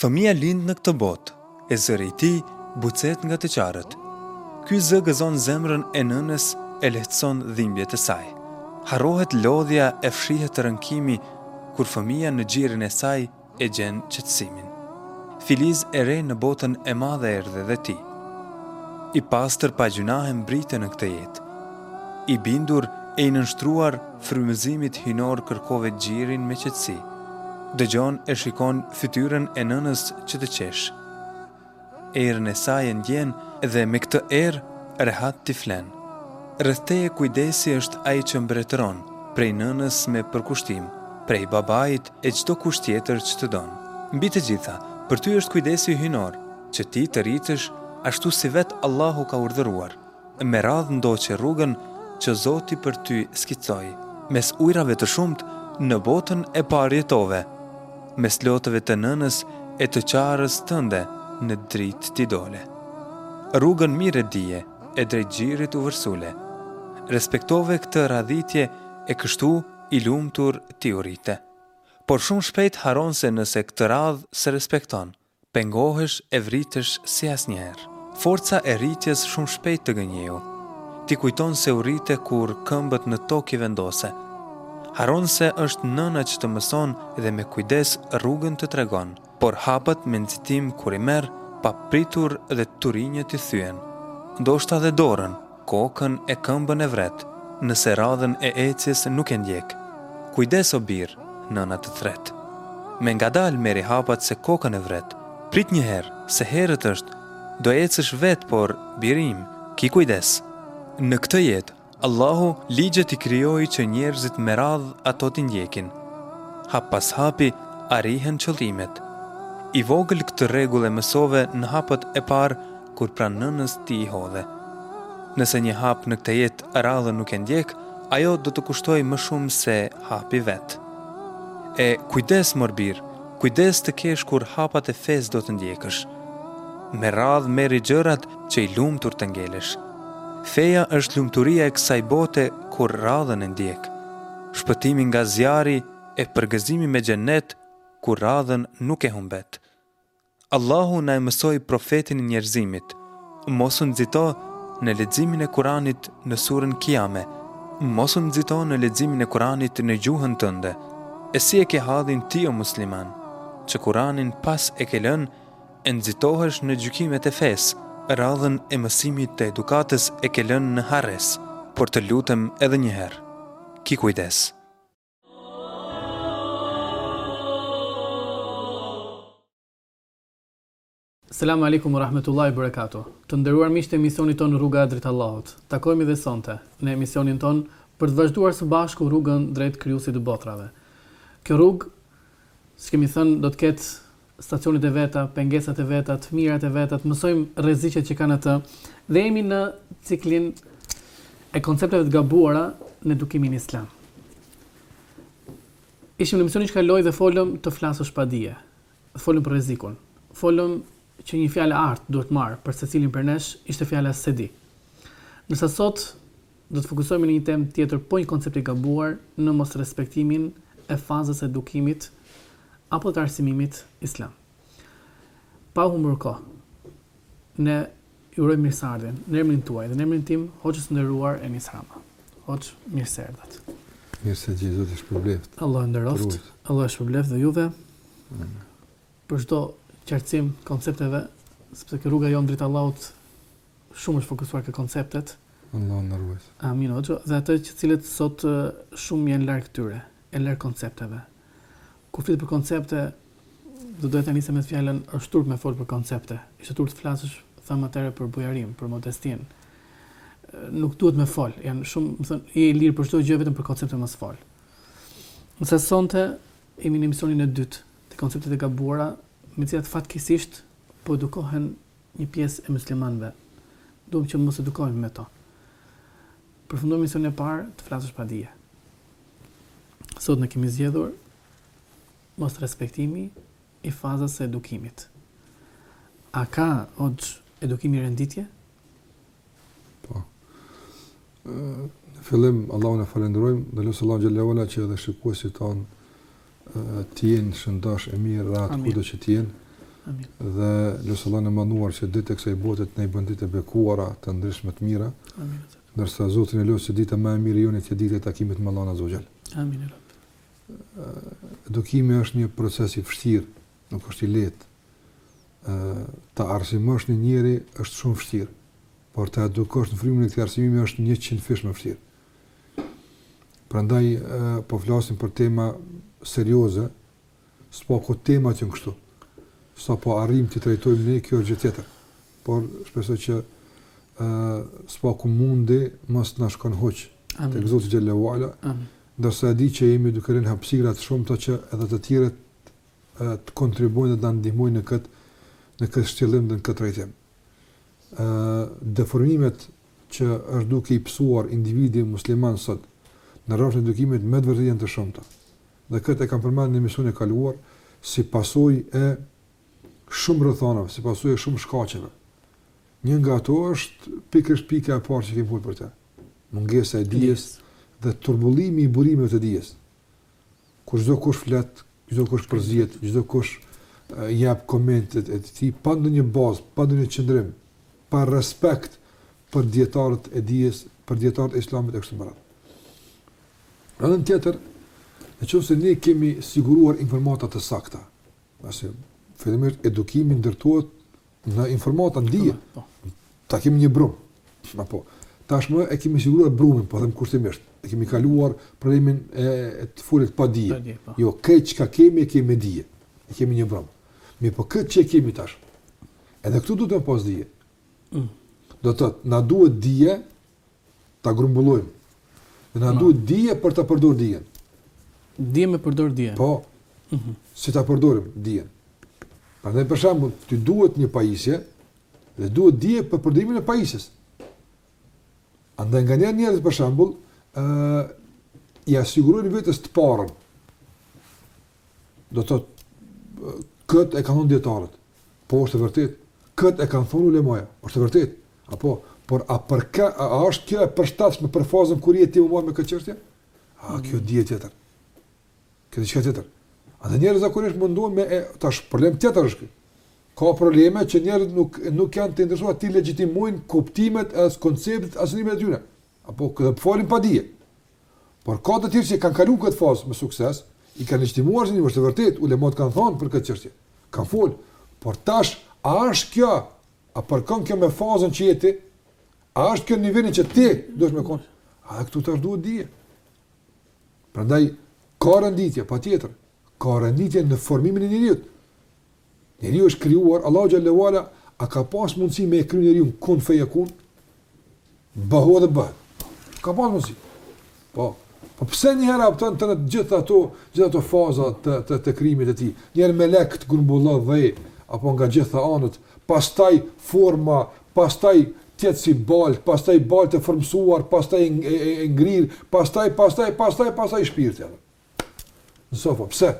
Fëmija lind në këtë botë, e zëri i tij bucet nga të qarët. Ky zë gëzon zemrën e nënës e lehtëson dhimbjet e saj. Harrohet lodhja e fshihet rënkimi kur fëmija në gjirin e saj e gjen qetësimin. Filiz e re në botën e madhe erdhe dhe ti. I pastër pa gjynahe mbrite në këtë jetë. I bindur e i nënshtruar frymëzimit hyjnor kërkove gjirin me qetësi. Dëgjon e shikon fytyrën e nënës që të qesh. Erën e saj e ndjen dhe me këtë erë rehat ti flen. Rreth teje kujdesi është ai që mbretëron, prej nënës me përkushtim, prej babait e çdo kush tjetër që të don. Mbi të gjitha, për ty është kujdesi hyjnor, që ti të rritesh ashtu si vetë Allahu ka urdhëruar. Me radhë ndoqe rrugën që Zoti për ty skicoi. Mes ujrave të shumtë në botën e parë jetove, mes lotëve të nënës e të qarës tënde në dritë ti dole. Rrugën mirë e dije e drejt gjirit u vërsule. Respektove këtë radhitje e kështu i lumtur ti u rrite. Por shumë shpejt harron se nëse këtë radhë s'e respekton, Pengohesh e vritesh si asnjëherë. Forca e rritjes shumë shpejt të gënjeu. Ti kujton se u rrite kur këmbët në tokë i vendose. Harron se është nëna që të mëson dhe me kujdes rrugën të tregon, por hapat me nxitim kur i merr, papritur dhe turinjët i thyen. Ndoshta dhe dorën. Kokën e këmbën e vret, nëse radhën e ecjes nuk e ndjek. Kujdes o bir, nëna të thret. Me ngadalë merri hapat se kokën e vret. Prit një herë, se herët është, do ecësh vetë por, bir im, ki kujdes. Në këtë jetë, Allahu ligjet i krijoi që njerëzit me radhë ato t'i ndjekin. Hap pas hapi arrihen qëllimet. I vogël këtë rregull e mësove në hapat e parë kur pranë nënës ti i hodhe. Nëse një hap në këtë jetë radhën nuk e ndjek, ajo do të kushtojë më shumë se hapi vetë. E kujdes mor bir, kujdes të kesh kur hapat e fesë do të ndjekësh. Me radhë merri gjërat që i lumtur të ngelesh. Feja është lumturia e kësaj bote kur radhën e ndjek. Shpëtimi nga zjarri e përgëzimi me xhenet kur radhën nuk e humbet. Allahu na e mësoi profetin e njerëzimit, Mos u nxito në leximin e Kur'anit në surën Kijame, mos u nxito në leximin e Kur'anit në gjuhën tënde. E si e ke hallin ti o musliman, që Kur'anin pas e ke lënë e nxitohesh në gjykimet e fesë, radhën e mësimit të edukatës e ke lënë në harresë, por të lutem edhe një herë, ki kujdes. Selamu alejkum ue rahmetullahi ue berekatu. Të nderuar miq të emisionit tonë Rruga drejt Allahut. Takohemi dhe sonte në emisionin tonë për të vazhduar së bashku rrugën drejt Krijuesit të Botrave. Kjo rrugë, siç kemi thënë, do të ketë stacionet e veta, pengesat e veta, të mirat e veta, të mësojmë rreziqet që ka në të dhe jemi në ciklin e koncepteve të gabuara në edukimin islam. Ishim në emisionin që kaloi dhe folëm të flasësh pa dije. Folëm për rrezikun. Folëm që një fjalë e artë duhet marrë për secilin prej nesh ishte fjala s'e di. Ndërsa sot Do të fokusohemi në një temë tjetër po një koncept i gabuar në mosrespektimin e fazës së edukimit apo të arsimimit islam. Pa humbur kohë, ne ju urojmë mirëseardhjen në emrin tuaj dhe në emrin tim, Hoxhës së nderuar Enis Rama. Hoxhë, mirë se erdhët. Mirë se ju gjeta, të shpërbleftë. Allahu ju nderoftë, Allahu ju shpërbleftë dhe juve. Mm. Për çdo qartësim koncepteve, sepse kjo rruga jonë, drejt Allahut Shumë është fokusuar te konceptet. Allahu na ruajtë. Amin hoxhë, dhe ato që të cilët sot shumë janë larg tyre, e larg koncepteve. Kur flet për koncepte, do doja ta nisem me fjalën është turp me fol për koncepte. Ishte turp të flasësh thamë atëherë për bujarinë, për modestinë. Nuk duhet me fol, janë shumë, me thënë, je i lirë për çdo gjë vetëm për koncepte mos fol. Ndërsa sonte jemi në emisionin e dytë të konceptet e gabuara, me të cilat fatkeqësisht po edukohen Një pjesë e myslimanëve duam që mos edukohen me to. Përfundoi emisioni i parë të flasësh pa dije. Sot ne kemi zgjedhur mos respektimi i fazës së edukimit. A ka, hoxhë, edukimi renditje? Po. Në fillim, Allahun e falenderojmë, dhe lus Allahun xhele ue ala që edhe shikuesit tanë të jenë shëndosh e mirë, rahat kudo që të jenë, dhe lus Allahun e madhëruar që ditët e kësaj bote t'na i bën ditë të bekuara, të ndritshme të mira, Amin. ndërsa Zotin e lus që dita ma e mirë e jona të jetë dita e takimit me Allahun azze ue xhel. Amin. Edukimi është një proces i vështirë, nuk është i lehtë, ta arsimosh një njeri është shumë vështirë, por ta edukosh në frymën e këtij arsimimi është njëqindfish më vështirë. Prandaj, po flasim për tema serioze, sepaku tema që janë kështu, sa po arrijmë t'i trajtojmë ne, kjo është gjë tjetër. Por, shpresoj që sepaku mundi mos të na shkon huq, tek Zoti xhele ue ala, ndërsa e di që jemi duke hi n'hapësira të shumta që edhe të tjerët, të kontribuojnë dhe të na ndihmojnë në këtë në këtë shtjellim dhe në këtë drejtim. Ë deformimet që është duke i pësuar individi musliman sot në rrafshin e edukimit me të vërtetë janë të shumta. Dhe këtë e kam përmendur në emisionin e kaluar si pasojë e shumë rrethonave, si pasojë e shumë shkaqeve. Një nga ato është pikërisht pika e parë që kemi folur për të. Mungesa e dijes dhe turbullimi i burimeve të dijes. ku çdokush flet, çdo kush përzihet, çdokush jep komentet e tij pa ndonjë bazë, pa ndonjë qëndrim, pa respekt për dietarët e dijes, për dietarët e Islamit e kështu me radhë. Në anën tjetër, nëse ne kemi siguruar informata të sakta, pasi fillimisht edukimi ndërtohet Në informata, n'dije. Po. Ta kemi një brum. Apo tashmë e kemi siguruar brumin, po them kushtimisht. E kemi kaluar problemin e, e të folit pa dije. Pa dije po. Jo, këtë çka kemi e kemi dije. E kemi një brum. Mirëpo këtë që kemi tash. Edhe këtu duhet me pas dije. Mm. Do të thotë, na duhet dije Ta grumbullojmë. Dhe na duhet dije për ta përdorur dijen. Dije me përdor dijen. Po. Mhm. Si ta përdorim dijen. Prandaj për shembull, ty t'duhet një pajisje dhe duhet dije për përdorimin e pajisjes. Andaj nganjëherë njerëzit për shembull, ë uh, i asigurojnë vetes të parën. Do të thotë kët e kanë thënë dietarët. Po është e vërtetë. Kët e kanë thonë ulemaja. Është e vërtetë. Apo, por a përkon, a është kjo e përshtatshme për fazën ku je ti me u marr me këtë çështje? A mm. kjo dije tjetër. Kjo dije tjetër. Edhe njerëz zakonisht mundohen me e, tash problem tjetër është ky. Ka probleme që njerëzit nuk nuk janë të interesuar t'i legjitimojnë kuptimet e as konceptet as mendimet e tyre. Apo këtë po folin pa dije. Por ka të tjerë që kanë kaluar këtë fazë me sukses, i kanë legjitimuar se është vërtet, ulematë kanë thënë për këtë çështje. Kanë fol, por tash a është kjo A përkon kjo me fazën që je ti? A është kjo niveli që ti duhet me konë? E këtu tash duhet dije? Prandaj, ka renditje, patjetër, ka renditje në formimin e njeriut. Njeriu është krijuar, Allahu xhelle ve ala, a ka pas mundësi me e kriju njeriun kun fejekun? Bëhu edhe bëhet. Ka pas mundësi. Po, po pse një herë apëton të në gjitha ato, gjitha ato faza të, të, të krijimit të tij? Njëherë melekt grumbullojnë dhe, apo nga gjitha anët, pastaj forma, pastaj t'jetë si baltë, pastaj baltë e formësuar, pastaj e ngrirë, pastaj, pastaj, pastaj, pastaj shpirti. Në sofa, pse?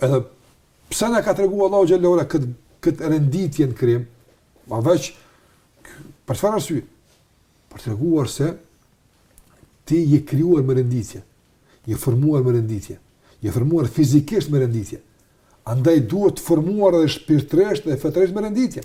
Edhe pse na ka treguar Allahu xhelle ue ala kët kët renditje në krijim, pa veç për çfarë arsye? Për të treguar se ti je krijuar me renditje, je formuar me renditje, je formuar fizikisht me renditje. Andaj duhet formuar edhe shpirtërisht dhe fetarisht me renditje.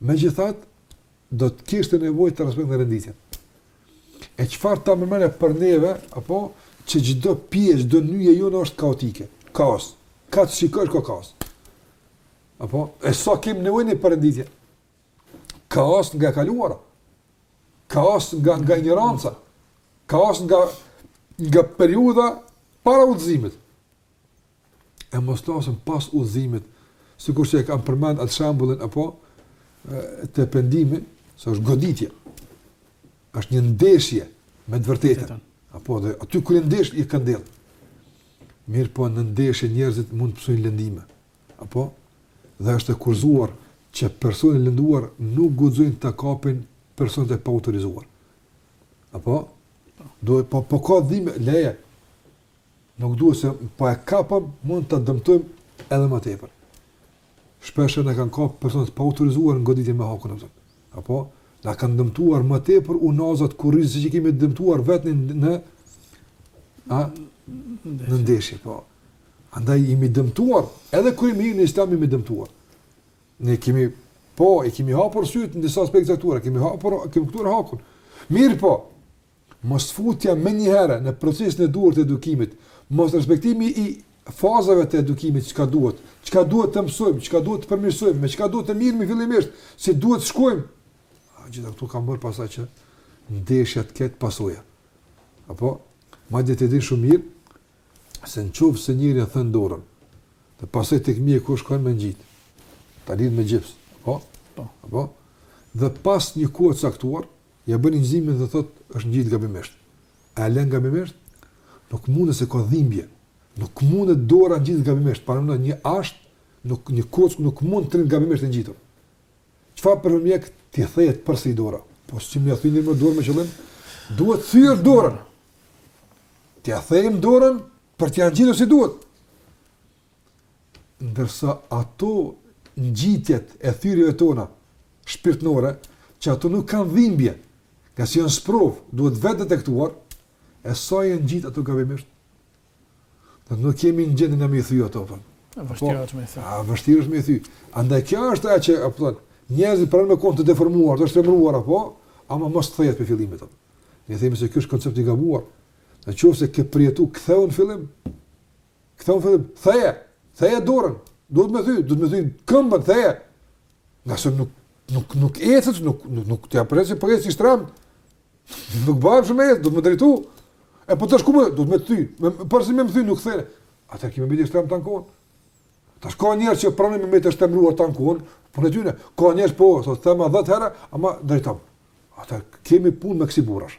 Megjithatë, do të kishte nevojë të respektonte renditjen. E çfarë të themi për neve, apo, që çdo pje, çdo njëje jona është kaotike, kaos, ka të shikosh ka kaos. Apo, e sa s'kemi nevojë ne për renditje? Kaos nga e kaluara, kaos nga, nga injoranca, kaos nga, nga periudha para udhëzimit. e mos flasim pas udhëzimit, sikur që e kam përmend atë shembullin apo të pendimi, se është goditje. Është një ndeshje me të vërtetën. Apo dhe aty kur ndesh i këndell. Mirëpo në ndeshje njerëzit mund të pësojnë lëndime. Apo dhe është e këshilluar që personin e lënduar nuk guxojnë ta kapin personat e paautorizuar. Apo duhet po po ka dhimbje leje. Nuk duhet se po e kapëm mund ta dëmtojmë edhe më tepër. Shpesh na kanë kapë persona të paautorizuar në goditje me hakun apo. Apo na kanë dëmtuar më tepër unazat e kurrizit se që kemi dëmtuar vetën në a në ndeshje po. Andaj jemi dëmtuar edhe kur jemi në Islam jemi dëmtuar. Ne kemi po e kemi hapur sytë në disa aspekte të tjera, kemi hapur kemi kuptuar hakun. Mirëpo, Mosfutja menjëherë në procesin e duhur të edukimit, mosrespektimi i fazave të edukimit çka duhet, çka duhet të mësojmë, çka duhet të përmirësojmë, me çka duhet të miremi fillimisht, si duhet të shkojmë, të gjitha këto kanë bërë pastaj që ndeshja të ketë pasoja. Apo, mjekët e dinë shumë mirë, se në qoftë se njeri e then dorën, dhe pastaj te mjeku shkon me e ngjitë, ta lidhë me gips, apo? Po. Apo? Dhe pas një kohe të caktuar, Ja bën incizimin dhe thotë është ngjit gabimisht. A e lën gabimisht? Nuk mundet se ka dhimbje. Nuk mundet dora ngjit gabimisht. Paramendoje një asht, nuk një kockë nuk mund të rrijë gabimisht e ngjitur. Çfarë bën mjeku, i thehet përsëri dora? Po si më thyn dorën me qëllim? Duhet thyer dorën. T'ia thejmë dorën për të ngjitur si duhet. ndërsa ato ngjitjet e thyerjeve tona shpirtërore, që ato nuk kanë dhimbje, ngase janë sprovë, duhet vetë detektuar, e se janë ngjitë ato gabimisht, dhe nuk jemi në gjendje ne me i thy ato, për. A vështirë po, është me i thy. A vështirë është me i thy. Andaj kjo është ajo që, apo thotë, njerëzit pranon me kon të deformuar, të shtrembëruar, apo, ama mos të thyhet prej fillimit, apo. Ne themi se ky është koncept i gabuar, në qoftë se ke përjetu, ktheu në fillim, Ktheu në fillim, theje, theje dorën, duhet me thy, duhet me thy këmbën, theje. Nga se nuk, nuk, nuk ecet, nuk, nuk, nuk të japërën se përgjë po ec shtremë. Nuk bëhem shtremë e duhet me drejtu. E po tash ku më, duhet me thy, me, përsëri me ma thy, nuk thejnë. Ata që mbeten shtremë s'ankohen? Tash ka njerëz që pranojnë me mbet shtrembëruar s'ankohen, po në dynja, ka njerëz që po, thot, thema dhet herë, ama drejtom. Atë kemi punë me kësi burrash.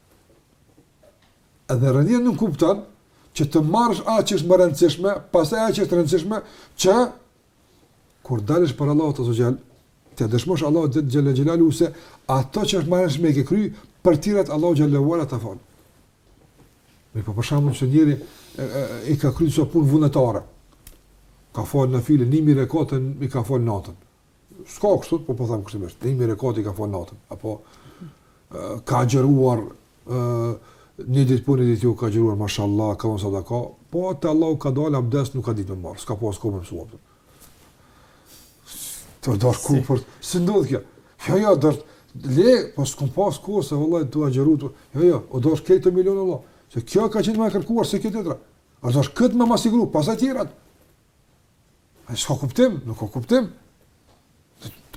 Edhe rënia nuk kupton që të marrësh atë që është më rëndësishme, pastaj atë që është rëndësishme që kur dalësh për Allahut të xhel, të dëshmosh Allahut të xhel xhelalu se ato që është më rëndësishme ke kry, për tirat Allahu xhelalu wala ta fal. Me po përshëmon se njëri i ka kryer sa punë vullnetare. Ka fal në filën 1000 rekate, i ka fal natën. Ska kështu, po po them kushtimisht, një mijë rekate i ka fal natën, apo ka agjëruar, një ditë po një ditë jo ka agjëruar, mashallah, ka dhënë sadaka, po te Allahu ka dalë, abdes nuk ka ditë me marrë, s'ka pas kohë me mësua. Të është dashë kupton, si ndodhë kjo? Jo, jo, dërtë, le, po s'kom pas kohë, se vallahi, tu agjëru, tu, jo, jo, o dashë këtë t'i mësojë Allah, se kjo ka qenë më kërkuar, se kjo tjetra, është dashë këtë me e sigru, pasaj tjerat, Ai s'ka kuptim, nuk ka kuptim.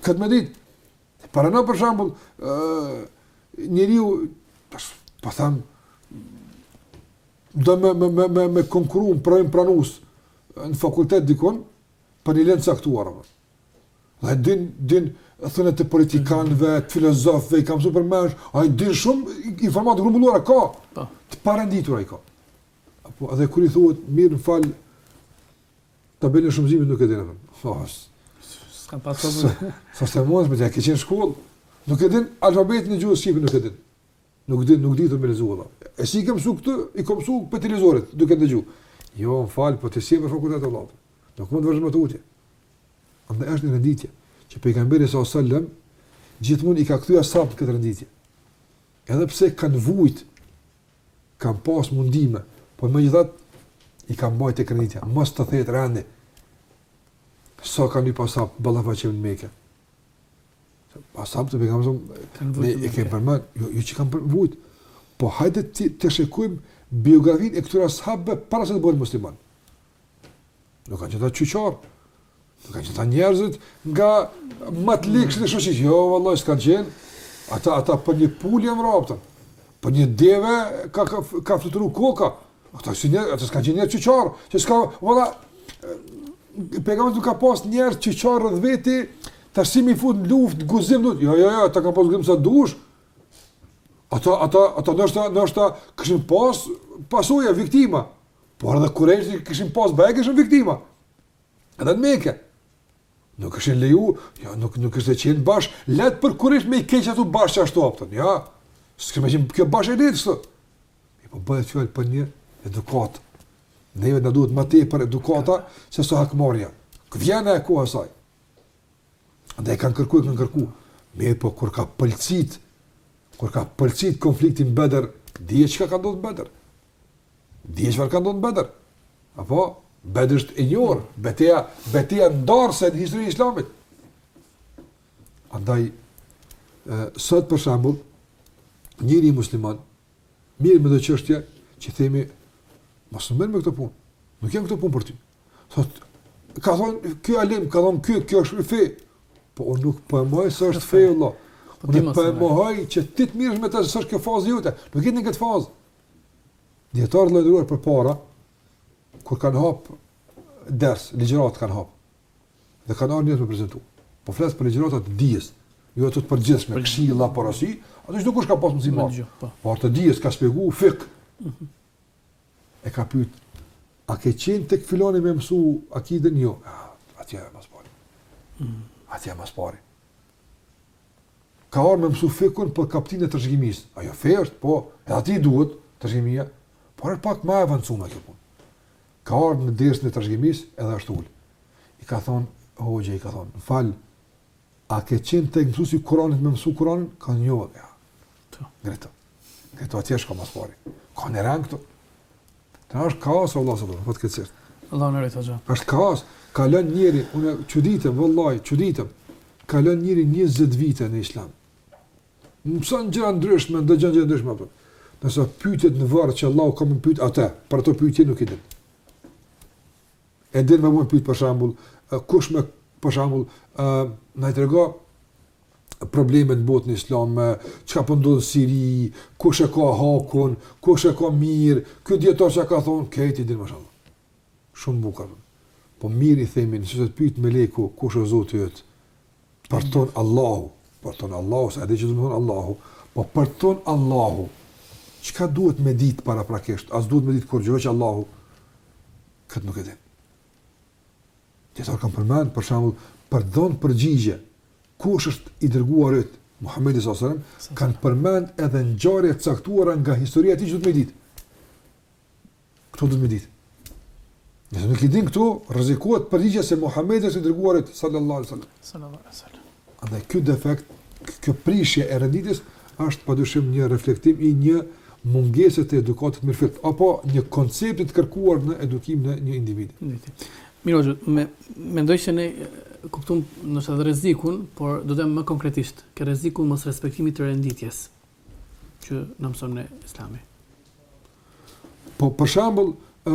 Këtë me ditë. Paramendo për shembull, njeriu, tash po them, do me, me, me, me, me konkurru për me u pranu në fakultet dikun, për një lëndë caktuar. Dhe din, din, thënie të politikanëve, të filozofëve, i ka msu përmendsh, ai din shumë informata grumbulluara ka, po. të parenditura i ka. Po edhe kur i thuhet mirë më fal tabelën e shumëzimit nuk e dinë atë. Po. Ska pasur. Po ti mos më s'ke qenë shkollë. Nuk e din alfabetin e gjuhës shqipe nuk e din. Nuk din, nuk din me lexuar. E si i ka msu këto, i ka msu prej televizorit, duke dëgju. Jo, më fal, po ti s'je për fakultet të vllaut. Nuk mund të vazhdojmë tutje. Andaj është një renditje që pejgamberi alejhi selam gjithmonë i ka kthyer sahabët te kjo renditje. Edhe pse kanë vujt Kanë pas mundime, por megjithatë i ka mbajt tek renditja, mos të thehet rendi. Sa kanë lyp ashabët ballafaqim në Mekë. Pa sabr të bëjmë s'donë, ne e kemi përmend, jo, jo që kanë vujt. Po hajde të, të shikojmë biografinë e këtyre sahabëve para se të bëhen muslimanë. Nuk kanë qenë ata qyqarë. Nuk kanë qenë ta njerëzit nga më të ligshtit e shoqnisë. Jo, vëllaj, s'kanë qenë. Ata, ata për një pulli e mrapëtën. Për një deve ka, ka, ka fluturu koka. Ata, si njerë, ata s'kanë qenë njerëz qyqarë. Që s'ka, vëllaj, pejgamberi nuk ka pas njerëz qyqarë rreth veti, të si mi fut në luft, guxim, nuk. Jo, jo, jo, ata kanë pas guxim sa dush. Ata, ata, ata ndoshta, ndoshta, kishin pas pasoja, viktima. Por edhe kurejshët kishin pas bajagi, kishin viktima. Edhe në Mekë. Nuk është leju, jo,, nuk nuk është të qenë bash, leht për kurejsh me i heq ato bash që ashtu haptën. Ja. S'ke më qenë kjo bash e ditë kështu. Mi po bëhet fjalë për një edukat. Ne vetë na duhet më tepër edukata se sa hakmarrja. Vjena e kohës saj. Dhe kanë kërkuar, kanë kërkuar. Me po kur ka pëlcit, kur ka pëlcit konflikti n'Bedër, dije çka ka ndodhë Bedër. Dije çfarë ka ndodhur në Bedër? Apo Bedër është e njohur, beteja, beteja ndarëse në historinë e Islamit. Andaj sot për shembull, njëri musliman mirret me do çështje që themi mos u merr me këto punë. Nuk janë këto punë për ty. Thot ka thon ky alim, ka thon ky, kjo është fe. Po unë nuk po e mohoj se është fe vallah. Po unë po e mohoj që ti të mirresh me të se s'është kjo fazë jote. Nuk jeni në këtë fazë. Dijetarët e nderuar përpara, kur kanë hapë ders, ligjërat kanë hapë, dhe kanë ardh njerëzit me prezentu. Po flas për ligjëratat të dijes, jo ato të përgjithshme, për këshilla, porosi, ato çdokush ka pas mundësi me marrë. Po. po ato dijes ka shpjegu, fikh. Mhm. E ka pyet, a ke qenë tek filani me mësu akiden jo? Atje e ma s'pari. Mhm. Atje e ma s'pari. ka ardhur me mësu fikhun për kaptinën e trashëgimisë. Ajo fe është, po, edhe atij i duhet trashëgimia, por është pak ma e avancume kjo punë. Ka ardhë në dersin e trashëgimisë edhe është ulë. I ka thonë, hoxhë, i ka thonë, më fal, a ke qenë te mësuesi i kuranit me mësu kuranin? Ka thënë jo, ja. Greto. Greto atje shko ma s'pari. Ka në rangë këtu. Tek ne është kaos, vallah, sot për, fatkeqësisht. Allah na rujtë, hoxha. është kaos. Kalon njëri, unë çuditëm, vëllaj, çuditëm. Kalon njëri 20 vite në islam. Mëson gjëra ndryshme, ndëgjon gjëra ndryshme, apo. Nëse pyetet në varë që Allah ka me pyt atë, për ato pytje nuk i din. E din me më pyt, për shambull, kush me, për shambull, uh, na i trego, problemet në botën islame, çka po ndodh në Siri, kush e ka hakun, kush e ka mirë, ky dietar çka ka thonë, këto i din mashallah. Shumë bukur. Po mirë i themi, nëse të pyet meleku, kush është Zoti yt? Po thon Allahu, po thon Allahu, s'e di çka do të thonë Allahu, po po thon Allahu. Çka duhet me ditë para prakisht? A s'duhet me ditë kurgjë për Allahun, këtë nuk e din. Dijetarët kan përmend për shembull për të dhënë përgjigje kush është i dërguari yt Muhamedi sallallahu alaihi wasallam kan përmend edhe ngjarje të caktuara nga historia e tij që duhet me ditë. Kto duhet me ditë. Nëse nuk i din këto, rrezikohet përgjigja se Muhamedi është i dërguari yt sallallahu alaihi wasallam. Sallallahu alaihi wasallam. Andaj ky defekt, kjo prishje e renditjes është padyshim një reflektim i një mungese të edukatës mirëfillt apo një koncepti të kërkuar në edukimin e një individi. Mirë, me mendoj se ne kuptum disi rrezikun, por doja më konkretisht, te rreziku i mosrespektimit të renditjes që na mëson ne Islami. Po për shembull, ë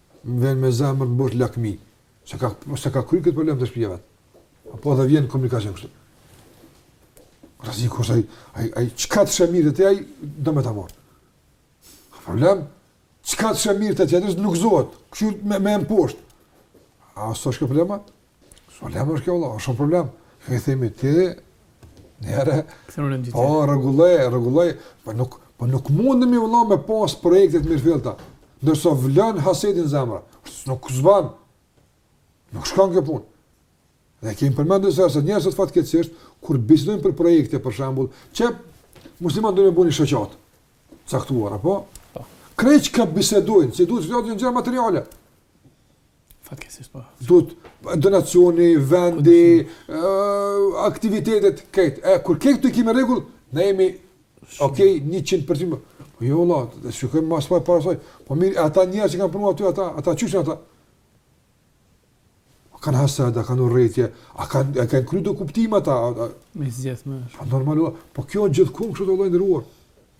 Më vjen me zemër të mbushur lakmi. S'e ka s'e ka kry këtë problem te shtëpia e vet. Apo dhe vjen komunikon kështu. Razi kur ai ai ai çka t'sheh mirë te ti ai do me ta marr. Ka problem. Çka t'sheh mirë te tjetri s' nuk gzohet. Ky më më poshtë. A është kjo problem? Problem është kjo vëlla, është problem. Ju themi ti njëra. Po rregulloj, rregulloj, po nuk po nuk mundemi vëlla me pas projekte të mirëfillta. Nëse vlon hasedi n'zemra. Nuk s'ban. Nuk shkon kjo punë. Dhe kemi përmendur se ose njerëzit fatkeqësisht kur bisedojnë për projekte për shembull, që muslimant dojnë me bo një shoqatë të caktuar apo? Po. Krejt çka bisedojnë, si duhet të thotë gjëra materiale. Fatkeqësisht po. Duhet donacioni, vendi, uh, aktivitetet krejt. E kur krejt t'i kemi n'rregull, ne jemi ok 100%. Po jo valla, të shikojmë më pak para asaj. Po mirë, ata njerëz që kanë punuar aty ata, ata qysh jan ata. A kanë hased a kanë urrejtje, a kanë kanë kry edukim ata. Me zgjedh më. Po normal, po kjo gjithkund kështu do jon ndërruar.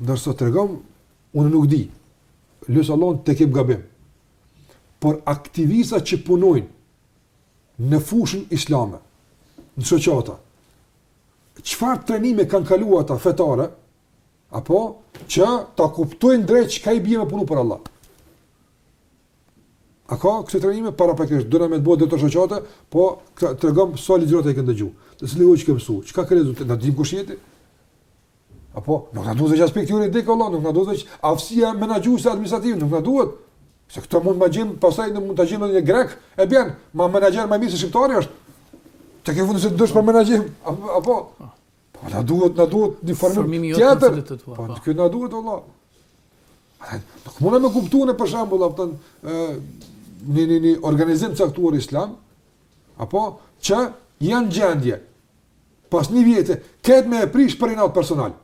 Ndërsa tregom, unë nuk di. Lus Allahun të kem gabim. Por aktivista që punojnë në fushën islame, në shoqata, çfarë trajnime kanë kaluar ata fetare? Apo që ta kuptojnë drejt çka i bie me punu për Allah. A ka kësi trajnime parakusht nëse don me të bëhet te shoqata, po tregom sa ligjërata i ke dëgju. Te cili hoxhë ke msu, çka ke lexu, ta dim kush je ti? Apo, nuk na duhet veç aspekti juridik, vlla, nuk na duhet veç aftësia menaxhuese administrative, nuk na duhet. Se këto mund të gjejmë, pastaj ne mund të gjejmë një grek, e bën, ma menaxher më mirë se shqiptari është. Tek e fundit nëse të duhet për menaxhim, apo? Po na duhet, na duhet një formim tjetër. Po, po. kjo na duhet, vlla. Nuk mund të kuptohen për shembull, apo në në në organizim caktuar islam, apo që janë gjendje Pas një vjete, ke me e prish për inat personal.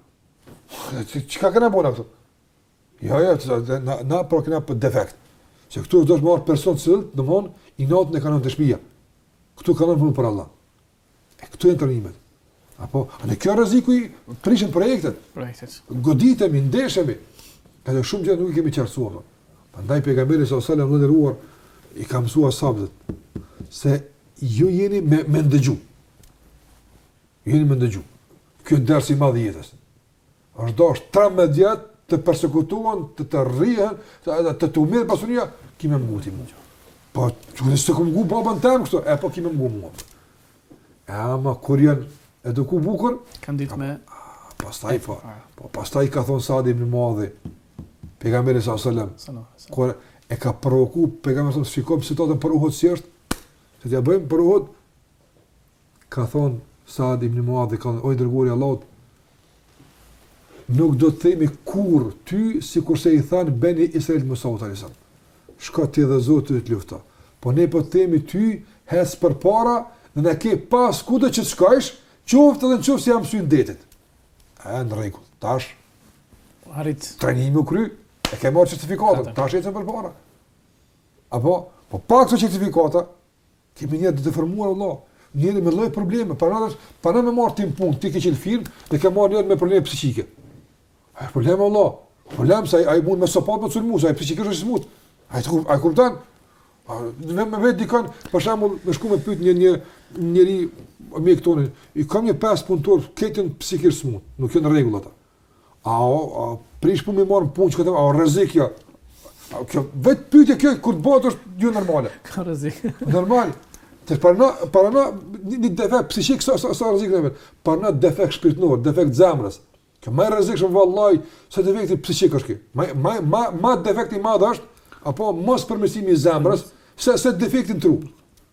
Çka kena bo na këtu? Jo, jo, të zazë, na, na pra kena për defekt. Se këtu është dashtë marrë person të cilët, domethënë, inatin e kanë lon te shpia. Këtu kanë punë për Allah. E këtu janë trajnimet. Apo, a në, ky o rreziku i prishën projektet. Projektet. Goditemi, ndeshemi. Edhe shumë gjëra nuk i kemi qartësuar. Andaj pejgamberi s.a.s. i nderuar i ka mësua sahabët se Ju jeni me me ndëgju. Ju jeni me ndëgju. Ky ders i madh i jetës. Është dash 13 vjet të persekutohen, të të rrihen, të të, të, t'u merret pasunia, ki me më ngu ti mu. Po, qysh se s'e kam ngu babën tem kështu, e po ki me më ngu mu. E ama, kur janë eduku bukur, kanë ditë me... Pastaj, po, po, pastaj ka thonë Sad ibn Muadhi, pejgamberi s.a.s. Kur e ka provoku, pejgamberi s.a.s. shikojmë situatën për Uhud si është, T'ia bëjmë për Uhud, ka thonë Saad ibn Muadhi, ka thonë, o i dërguari i Allahut, nuk do të themi kurrë ty, sikurse i thanë Beni Israel Musaut alejhi selam. Shko ti dhe Zoti yt e lufto. Po ne po të themi ty, ec përpara, dhe na ke pas kudo që të shkojsh, qoftë edhe në qoftë se ia msyn detit. E, në rregull, tash, arrite, trajnimi u kry, e ke marrë certifikatën, tash ec përpara. Apo, po pa këto certifikata, kemi njerëz të paformuar, Allah, njerëz me lloj probleme, për nëtër, paramendo me marrë ti n'punë, ti ke çelë firmë, dhe ke marrë njerëz me probleme psikike. A o problem, vallah, problem se ai mund me sopat me të sulmu, se ai psikikisht është smut, a e kupton, hajt me vetë dikon, për shembull, me shku me pyt një, një, njeri, mjek tonin, i kam një pesë punëtorë, këta janë psikisht smut, nuk janë n'rregull ata. A o, a, prish punë m'i marrë në punë qita, a o rrezik jo. A, kjo, vetë pyetja kjo, kur të bëhet është jo normale. Ka rrezik. Normal. Të paramendo, paramendo, një, një defekt psikik, sa, sa, sa rrezik në vete. Paramendo defekt shpirtnor, defekt i zemrës. Ky o ma i rrezikshëm vallahi, se defekti psikik është kjo. Ma, ma, ma, ma defekt i madh është, apo mospërmirësimi i zemrës, se, se defekti n'trup.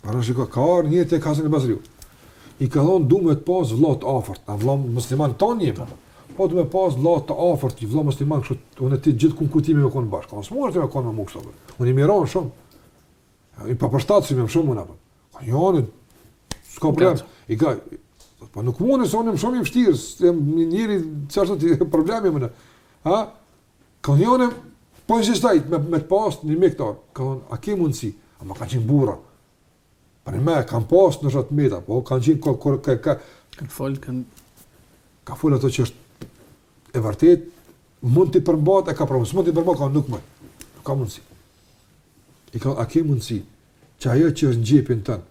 Pra shiko, ka ardhë njeri te Hasan al-Basriu. I ka thonë, du me të pas vla të afërt, a vla musliman tani, po. po du me pas vla të afërt, i vla musliman kështu, unë ti gjithkun krejt, ti me konë bashkë, unë s'muj me konë me mu kështu, unë i miron shumë, i pa përshtatë si me më shumë unë, po. Ka jo, s'ka problem, i ka, po nuk mundesh, se unë jam shumë i vështirë, njeri, ç'ashtë problemi më në, ha, Ka jo unë, po insistoj me, me të pasë një mik të Ka thonë, a ke mundësi? Ama kanë qenë burra. Për e me, kanë pasë ndoshta t'meta, po kanë qenë kur, kur, kur, kur. Kanë folë, kanë... Ka folë ato që është e vërtet, mund të përmbat e ka përmbat, s'mund të përmbat, ka nuk muj. Nuk ka mundësi. I ka, a ke mundësi, që ajo që është në xhepin tënd,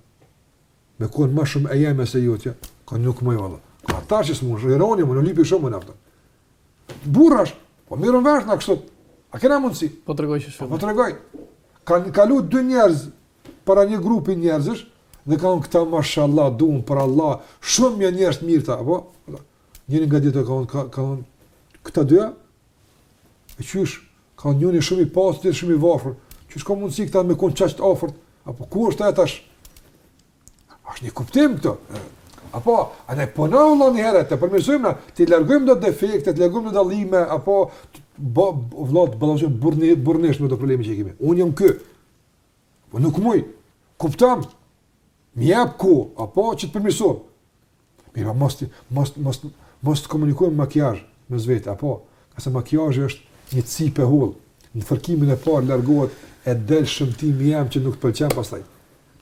Me kon më shumë e jeme se jotja, ka nuk më valla. Ka tash që smun rrojmë më na lypet shumë në aftë. Burrash, po merrmë vesh na kështu. A kena mundsi? Po tregoj që shumë. Po tregoj. Kan kalu dy njerëz para një grupi njerëzve dhe kanë këta mashallah duhen për Allah, shumë janë njerëz të mirë ta, apo? Njëri nga ta ka thanë këta dy E qysh? Ka njëri shumë i pasur, tjetri shumë i varfër. Qysh ka mundësi këta me kon kaq të afërt? Apo ku është ai tash? Është një kuptim këtu. Apo, a ne po na vëllon një herë të përmirësohemi na, t'i largojmë do defekte, të largojmë do dallime, apo bo, vëllot, bëllazhim, burni, burnisht me do probleme që i kemi. Unë jam kë, po nuk muj, kuptam, mi jep ku, apo që të përmirësohem. Mirë, mos të, mos, mos, mos të komunikojmë makijazh mes vete, apo? Se makijazhi është një cipë e hullë. Në fërkimin e parë largohet e del shëmtimi jem që nuk të pëlqen masanej.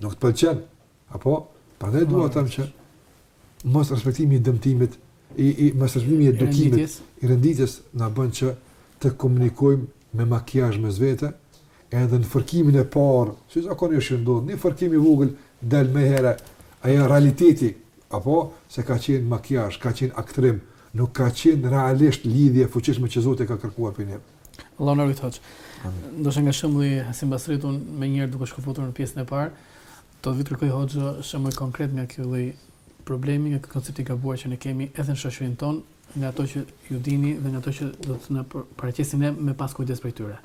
Nuk të pëlqen, apo? Pra ne duhet të që mos respektimi i dëmtimit, i, i mos respektimi i edukimit, i renditjes, na bën që të komunikojmë me makijazh mes vete, edhe në fërkimin e parë, si zakonisht që ndodh, një fërkim i vogël del menjëherë ai realiteti, apo se ka qenë makijazh, ka qenë aktrim, nuk ka qenë realisht lidhje e fuqishme që Zoti ka kërkuar prej neve. Allahu na rujt hoxh. Ndoshta nga shembulli i Hasan Basrit unë menjëherë do të shkëputem në pjesën e parë, Do t'ju kërkoj hoxhë shembuj konkretë nga ky lloj problemi, nga ky koncept i gabuar që ne kemi edhe në shoqërinë tonë, nga ato që ju dini dhe nga ato që do të na paraqesin ne me pas kujdes prej tyre.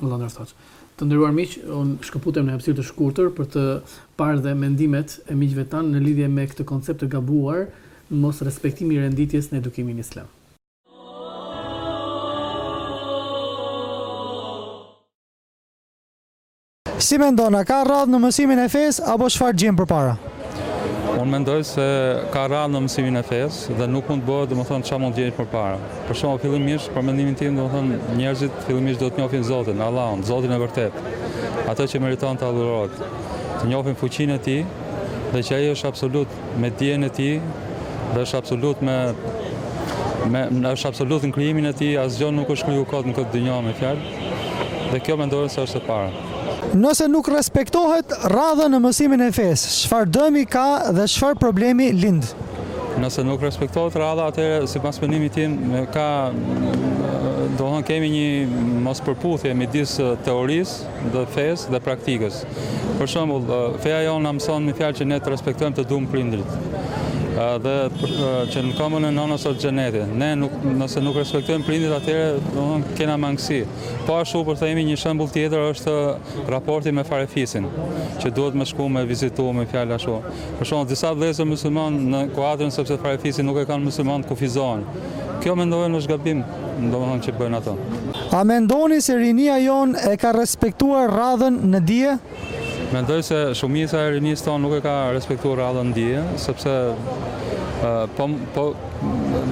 Vëlla i nderuar hoxhë. Të nderuar miq, unë shkëputem një hapësirë të shkurtër për të parë dhe mendimet e miqve tanë në lidhje me këtë koncept të gabuar mos respektimi i renditjes në edukimin islam. Si mendon, a ka radhë në mësimin e fesë apo çfarë gjen përpara? Unë mendoj se ka radhë në mësimin e fesë dhe nuk mund të bëhet domethënë ça mund të gjejë përpara. Për shembull, fillimisht, për mendimin tim, domethënë, njerëzit fillimisht do të njofin Zotin, Allahun, Zotin e vërtetë, atë që meriton të adhurohet, të njofin fuqinë e tij, dhe që ai është absolut Me dijen e tij, dhe është absolut me me është absolut në krijimin e tij, asgjë nuk është kriju kot në këtë dynja me një fjalë. Dhe kjo mendoj se është e para. Nëse nuk respektohet radha në mësimin e fesë, çfarë dëmi ka dhe çfarë problemi lind? Nëse nuk respektohet radha, atëherë sipas mendimit tim ka domethënë kemi një mospërputhje midis teorisë dhe fesë dhe praktikës. Për shembull, feja jonë na mëson një fjalë që ne të respektojmë të duam prindrit. Dhe që nën komën e nënës o xheneti. Ne nuk nëse nuk respektojmë prindit atëherë, domethënë kena mangësi. Po ashtu po themi një shembull tjetër është raporti me farefisin, që duhet me shku me vizitu një fjalë ashtu. Për shembull, disa vëllezër musliman në kuadrin sepse farefisin nuk e kanë musliman kufizohen. Kjo mendoj është gabim. domethënë që bëjnë ato. A mendoni se rinia jonë e ka respektuar radhën në dije? Mendoj se shumica e rinisë tonë nuk e ka respektuar radhën në dije, sepse po, po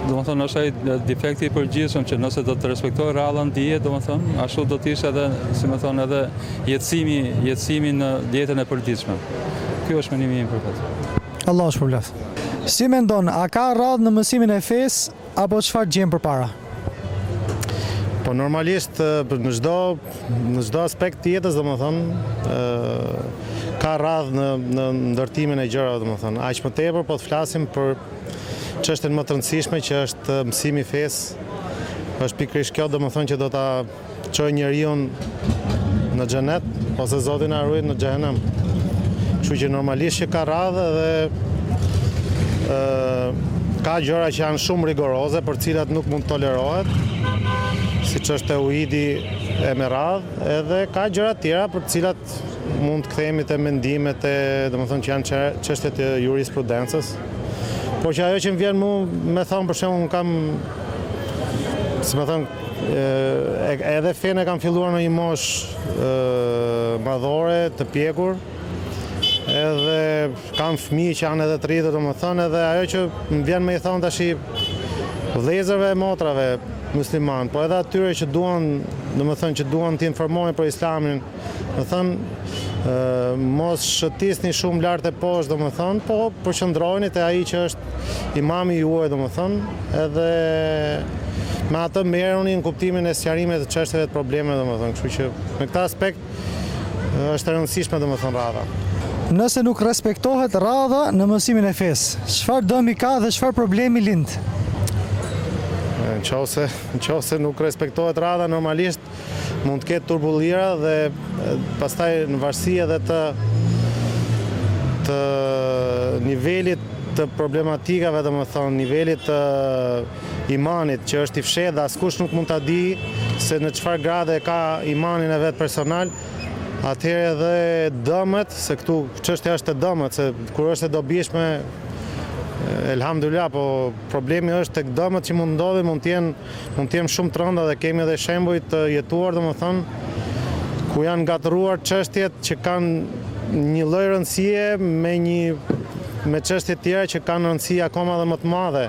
domethënë është ai defekti i përgjithshëm që nëse do të respektoj radhën në dije, do më thënë, ashtu do të ishte edhe, si me thënë, edhe jetësimi, jetësimi në jetën e përgjithshme. Kjo është menimi im për këtë. Allahu të shpërbleftë. Si mendon, a ka radhë në mësimin e fesë Apo çfarë gjen përpara? Po normalisht në çdo në çdo aspekt të jetës, domethënë, ë ka radhë në në ndërtimin e gjërave, domethënë. Aq më tepër po të flasim për çështjen më të rëndësishme që është mësimi i fesë. Është pikërisht kjo, domethënë që do ta Çojë njeriun në xhenet ose Zoti na ruajt në xhehenem. Kështu që normalisht që ka radhë dhe ë ka gjëra që janë shumë rigoroze për cilat nuk mund të tolerohet, siç është teuhidi e me radhë, edhe ka gjëra të tjera për të cilat mund të kthehemi te mendimet e, domethënë që janë çështje të jurisprudencës. Por që ajo që më vjen mua me thon për shembull, unë kam si me thon Edhe fenë e kam filluar në një mosh madhore të pjekur, edhe kam fmi që janë edhe të rritë, domethënë, edhe ajo që më vjen me i thonë tashi vllezërve e motrave musliman, po edhe atyre që duan, domethënë, që duan të informohen për islamin, domethënë, mos shëtisni shumë lart e poshtë, domethënë, po përqendrohuni te ai që është Imami juaj, domethënë, edhe me atë merruni në kuptimin e sqarimit të çështjeve të problemeve, domethënë, kështu që në këtë aspekt është e rëndësishme domethënë radha. Nëse nuk respektohet radha në mësimin e fesë, çfarë dëmi ka dhe çfarë problemi lind? Në qoftë se nuk respektohet radha normalisht Mund të ketë turbullira dhe pastaj në varësi edhe të të nivelit të problematikave, domethënë, nivelit të imanit që është i fshetë dhe askush nuk mund ta di se në çfarë grade e ka imanin e vet personal, atëherë edhe dëmet, se këtu çështja është te dëmet, se kur është e dobishme, elhamdulilah, po problemi është tek dëmet që mund të ndodhin, mund të jenë Mund të jenë shumë të rënda dhe kemi edhe shembuj të jetuar domethënë ku janë ngatërruar çështjet që kanë një lloj rëndësie me një me çështje tjera që kanë rëndësi akoma dhe më të madhe.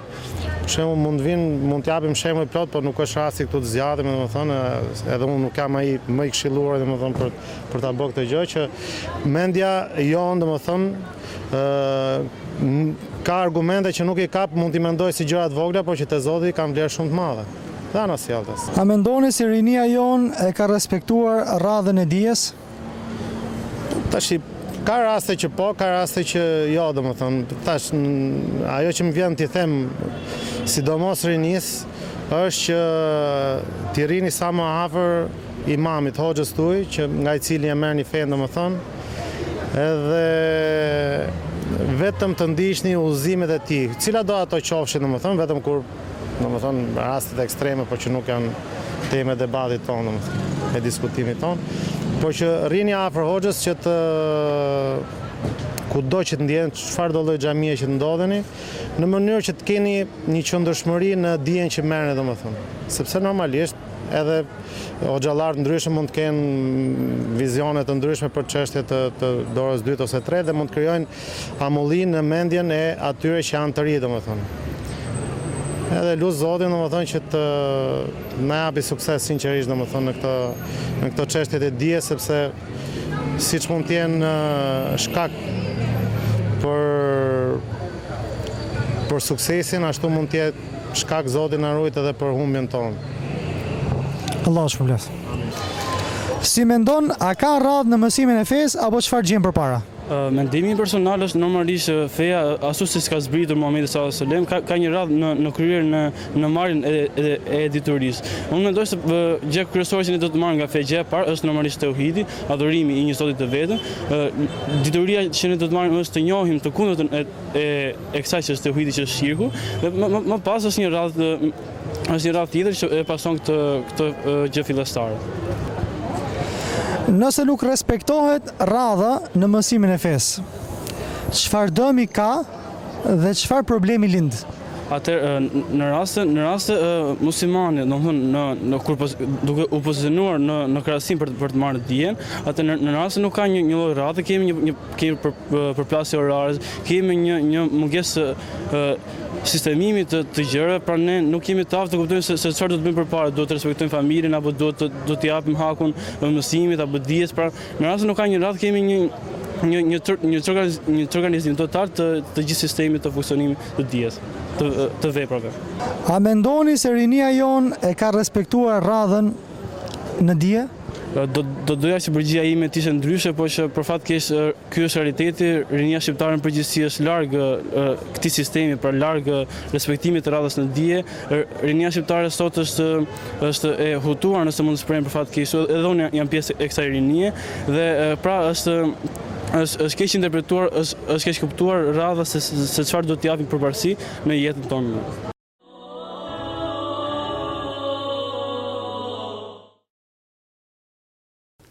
Për shembull mund të vinë, mund të japim shembuj plot, por nuk është rasti këtu të zgjatem, domethënë edhe unë nuk jam ai më i këshilluar domethënë për për ta bërë këtë gjë që mendja jonë domethënë Ka argumente që nuk i kap, mund t'i mendojë si gjëra të vogla, por që te Zoti kanë vlerë shumë të madhe. Dhe anasjelltas. A mendoni se rinia jonë e ka respektuar radhën e dijes? Tash, ka raste që po, ka raste që jo, domethënë, tash ajo që më vjen t'i them sidomos rinisë është që të rrini sa më afër imamit, hoxhës tuaj, që nga i cili e merrni fenë, domethënë, edhe vetëm të ndiqni udhëzimet e tij, cilado ato qofshin, domethënë, vetëm kur, domethënë, rastet ekstreme, po që nuk janë temë e debatit tonë, domethënë, e diskutimit tonë, po që rrini afër hoxhës që të kudo që të ndiheni, çfarëdo lloj xhamie që të ndodheni, në mënyrë që të keni një qëndrueshmëri në dijen që merrni domethënë. Sepse normalisht, Edhe hoxhallarët të ndryshëm mund të kenë vizione të ndryshme për çështje të, të dorës së dytë ose të tretë dhe mund të krijojnë amulli në mendjen e atyre që janë të ri, domethënë. Edhe lus Zotin, domethënë që të na japi sukses sinqerisht, domethënë në këtë në këto çështje të dijes sepse siç mund të jenë shkak për për suksesin, ashtu mund të jetë Shkak Zoti na rujt edhe për humbjen tonë. Allahu të shpërbleftë. Amin. Si mendon, a ka radhë në mësimin e fesë apo çfarë gjen përpara? Mendimi im personal është normalisht që feja ashtu siç ka zbritur Muhamedi sallallahu alajhi wasallam ka ka një radhë në në kryer në në marrjen e e, e diturisë. Unë mendoj se gjë kryesore që ne duhet të marrim nga feja gjë e parë është normalisht tauhidi, adhurimi i një Zoti të vetëm. Dituria që ne duhet të marrim është të njohim të kundërtën e, e e kësaj që është teuhidi që është shirku, dhe më pas është një radhë është një radhë tjetër që e pason këtë, këtë gjë fillestare. Nëse nuk respektohet radha në mësimin e fesë, çfarë dëmi ka dhe çfarë problemi lind? Atëherë, në rast se, në rast se muslimani, domethënë, në, në kur pos, duke u pozicionuar në, në krahasim për, për të marrë dijen, atëherë në, në rast se nuk ka një, një lloj radhe, kemi një, një Kemi përplasje orare, kemi një mungesë të sistemimit të gjërëve, pra ne nuk jemi të aftë të kuptojmë se se çfarë do të bëjmë përpara, duhet të respektojmë familjen, apo duhet të japim hakun mësimit, apo dijes, pra në rast se nuk ka një radhë, kemi një një çorganizim total të të gjithë sistemit të funksionimit të dijes, të veprave. A mendoni se rinia jonë e ka respektuar radhën Në dije? Do të doja që përgjigja ime të ishte ndryshe, por që për fat keq ky është realiteti, rinia shqiptare në përgjithësi është larg këtij sistemi, pra larg respektimit të radhës në dije. Rinia shqiptare sot është është e hutuar nëse mund të shprehem për fat keq, edhe unë jam pjesë e kësaj rinie dhe pra është është është keq interpretuar, është është keq kuptuar radha se se çfarë duhet t'i japim përparësi në jetën tonë.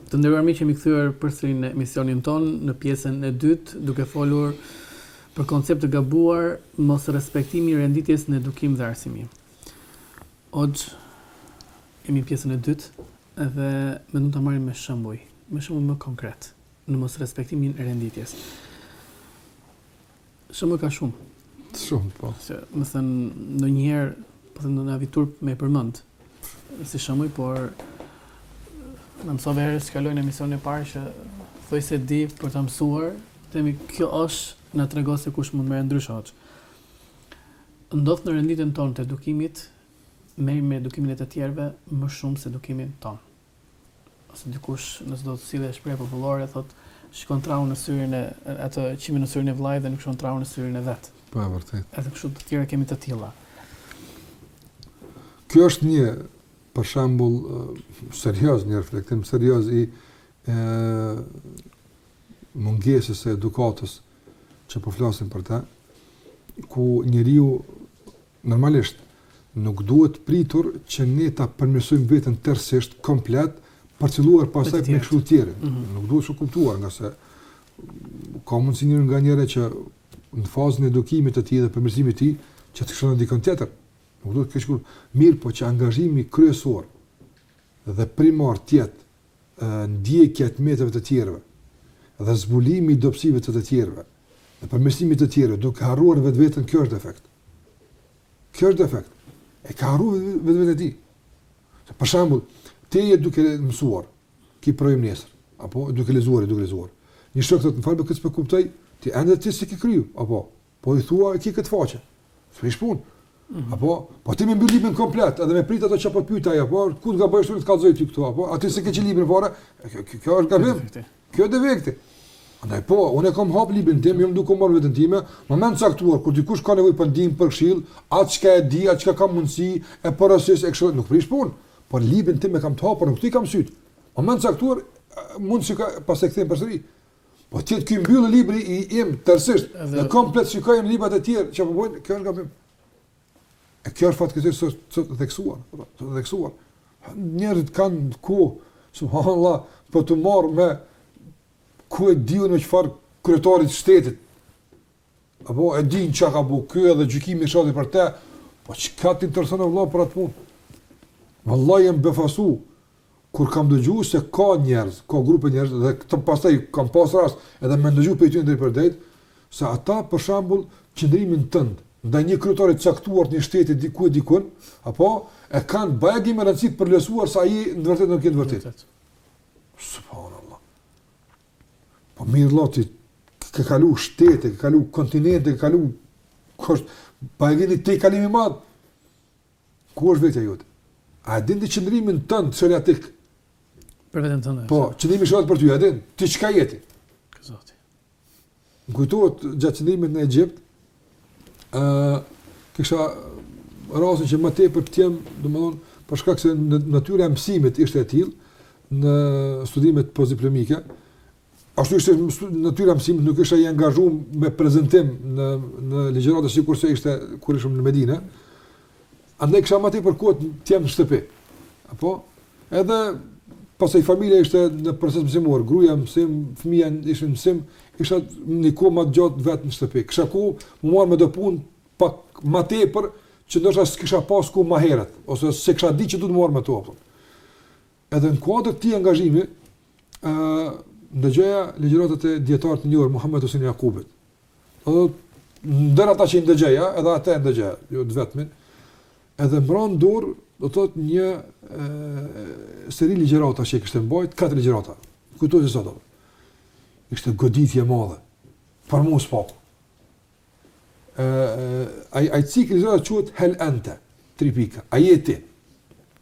Të nderuar miq, jemi kthyer përsëri në emisionin tonë në pjesën e dytë, duke folur për koncept të gabuar mos respektimi i renditjes në edukim dhe arsimim. Hoxhë, jemi në pjesën e dytë dhe mendoj ta marrim me shembuj, me shembuj më konkretë në mos respektimin e renditjes. Shembuj ka shumë. Shumë, po. Se, me thënë, ndonjëherë, më po thënë, na vjen turp me i përmend, si shembuj, por, na mësove herën që kaloi në emision e parë, që thoi se deri për të mësuar, themi, kjo është na trego se kush mund me ndryshu hoxhë. Ndodh në renditjen tonë të edukimit, me me edukimin e të tjerëve, më shumë se edukimin tonë. ose dikush nëse do të sillja shprehjen popullore thotë shikon traun në syrin e a atë qimin në syrin e vllajt dhe nuk shikon traun në syrin e vet. Po e vërtetë. Edhe kështu të tjera kemi të tilla. Ky është një për shembull serioz, një reflektim serioz i mungesës së edukatës që po flasim për ta, ku njeriu Normalisht, nuk duhet pritur që ne ta përmirësojmë veten tërësisht, komplet, për të filluar pastaj me këshilluar të tjerët. Mm -hmm. Nuk duhet kuptuar ngase ka mundësi njeri nganjëherë që në fazën e edukimit të tij dhe përmirësimit të tij që të këshillon dikënd tjetër. Nuk duhet të këshillojmë mirë, por që angazhimi kryesor dhe primar të jetë ndjekja e të metave të tjerëve dhe zbulimi i dobësive të të tjerëve dhe përmirësimi të tjerëve duke harruar vetveten kjo është defekt. Kjo është defekt. E ka harru vetveten e tij. Për shembull, ti je duke mësuar, ki provim nesër, apo duke lexuar, duke lexuar. Një shok të thotë më fal, këtë s'po e kuptoj, ti ende ti s'e ki kry, apo, po i thua, e ki këtë faqe. S'prish punë. Mhm. Apo, po ti me mbyll librin komplet, edhe me prit ato çka po të pyet ai, apo, ku të ka bërë përshtypje të kallzoj ty këtu, apo, aty s'e ke çel librin fare, kjo, kjo, kjo është gabim. Kjo është defekti. Andaj po, unë e kam hap librin tim, jam duke marrë veten time, moment caktuar kur dikush ka nevojë për ndihmë, për këshill, atë çka e di, atë çka kam mundësi, e porosisë e kështu nuk prish punë. Por librin tim e kam të hapur, nuk ti kam syt. Moment caktuar, mund të shikoj pas e kthem përsëri. Po ti e ke mbyll libri i im tërësisht, ne komplet shikojmë librat e tjerë çka po bëjnë, kjo është gabim. E kjo është fatkeqësisht sot e theksuar, apo sot e theksuar. Njerëzit kanë ku subhanallahu po të marr me ku e diun me çfarë kryetari shtetit. Apo e din çka ka bë ky edhe gjykimi i shotit për të. Po çka ti intereson vëlla për atë punë? Vallahi jam befasu Kur kam dëgju se ka njerëz, ka grupe njerëzve këtë pastaj kam pas rast edhe me ndëgju prej tyre drejt për drejt, se ata për shembull qëndrimin tënd ndaj një kryetari të caktuar të një shteti diku e dikun, apo e kanë bajagi me rëndësi për vlerësuar se ai në të vërtetë nuk ë në të vërtetë. Subhanallahu. Po mirë lo ti ke kalu shtete, ke kalu kontinente, ke kalu kush bajagi te kalim i madh. Ku është vetja jote? A e din ti qëndrimin tënd të Zotit? Për vetën tënde. Po, qëndrimi i Zotit për ty, a din? Ti çka je te Zoti? Më kujtohet gjatë qëndrimit në Egjipt, ë uh, kisha rastin që më tepër të jem, domethënë, për shkak se natyra e mësimit ishte e tillë në studimet postdiplomike, Ashtu ishte natyra e mësimit, nuk isha i angazhuar me prezantim në në ligjëratë sikurse ishte kur ishim në Medinë. Andaj kisha më tepër kohë të jem në shtëpi. Apo edhe pasaj familja ishte në proces mësimor, gruaja mësim, fëmija ishte në mësim, isha një kohë më gjatë vetë në shtëpi. Kisha ku m'u marr me do punë pak më tepër që ndoshta s'kisha pas kohë më herët ose s'kisha ditë që do të merrem me to. Edhe në kuadër të këtij angazhimi, ë ndëgjoja ligjëratat e dijetarit të njohur Muhammed Hussein Jakubit. Edhe ndër ata që i ndëgjoja, edhe atë e ndëgjoja, jo të vetmin. Edhe m'ra në dorë, do të thotë një ë seri ligjërata që kishte mbajt katër ligjërata. Kujtoj si sot. Ishte goditje e madhe. Për mua s'paku. ë ai ai cikli ligjëratat quhet hel ente tri pika a je ti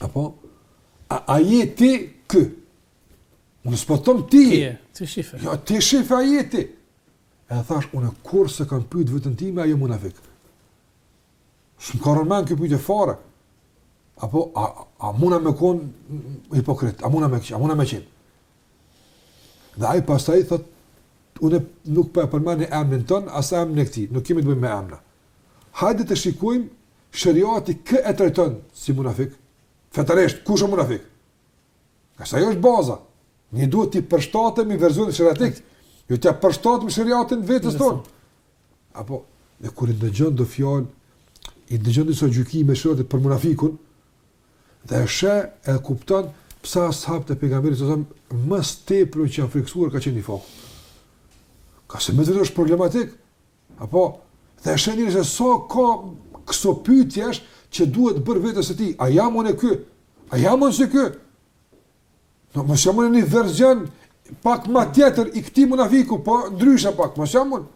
Apo? A, a je ti ky? Unë s'po të thom ti. Ti je, ti shihe. Jo, ti shihe a je ti. E thash, unë kurrë s'e kam pyet veten time a jam munafik. S'më ka ra n'men kjo pyetje fare. Apo, a, a muna me kon hipokrit, a muna me kështë, a muna me qenë. Dhe ai pastaj thot, unë nuk po e përmeni emnin tën, as emnin e këtij, nuk kemi të bëjmë me emna. Hajde të shikojmë sheriati kë e trajton si munafik? Fetarisht, kush është munafik? Se ajo është baza. Ne duhet të përshtatemi verzionit sheriatik, jo ta përshtatim sheriatin vetes tonë. Apo dhe kur i dëgjon do fjalë, i dëgjon disa gjykime sheriatit për munafikun, dhe e shë e kupton pse as'habët e pejgamberit s'ësht problem që janë frikësuar ka nifaku. Se me të vërtetë është problematik, Apo, dhe e sheh njeri se sa ka këso pytjesh që duhet bërë vetes së tij, a jam unë ky, a jam unë si ky, mos jam unë një verzion pak ma tjetër i këtij munafiku, po ndryshe pak, mos jam unë.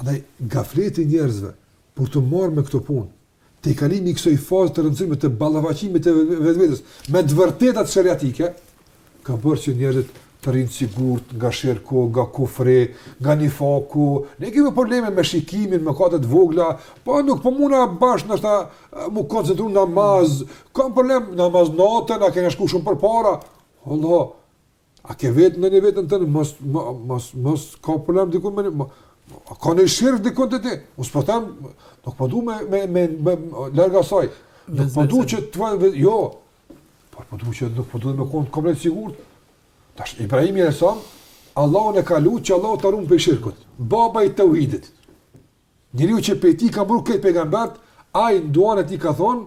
Andaj, gafleti i njerëzve, për t'u marrë me këto punë, tejkalimi i kësaj faze të rëndësishme të ballafaqimit të vetvetes me të vërtetat sheriatike ka bërë që njerëzit të rrinë sigurt nga shirku, nga kufri, nga nifaku. Ne kemi probleme me shikimin, mëkatet e vogla, po nuk po muna bash ndoshta m'u koncentru në namaz, kam problem namaz natën, a kena shku shumë përpara. Allah, A ke vet ndonjiherë veten tënde, mos, mos, mos, ka problem dikun me ne, a ka një shirk dikun te ti, mos po them, nuk po du me, me, me, me, me lërga saj, nuk po du që të vëndë, jo, por po du që nuk po du dhe me konë komplet sigurt, tash, Ibrahimi alejhi selam, Allahun e ka lut që Allah ta run prej shirkit, baba i teuhidit, njeriu që prej tij kanë dalë këta pejgambert, ai n'duanë e tij ka thonë,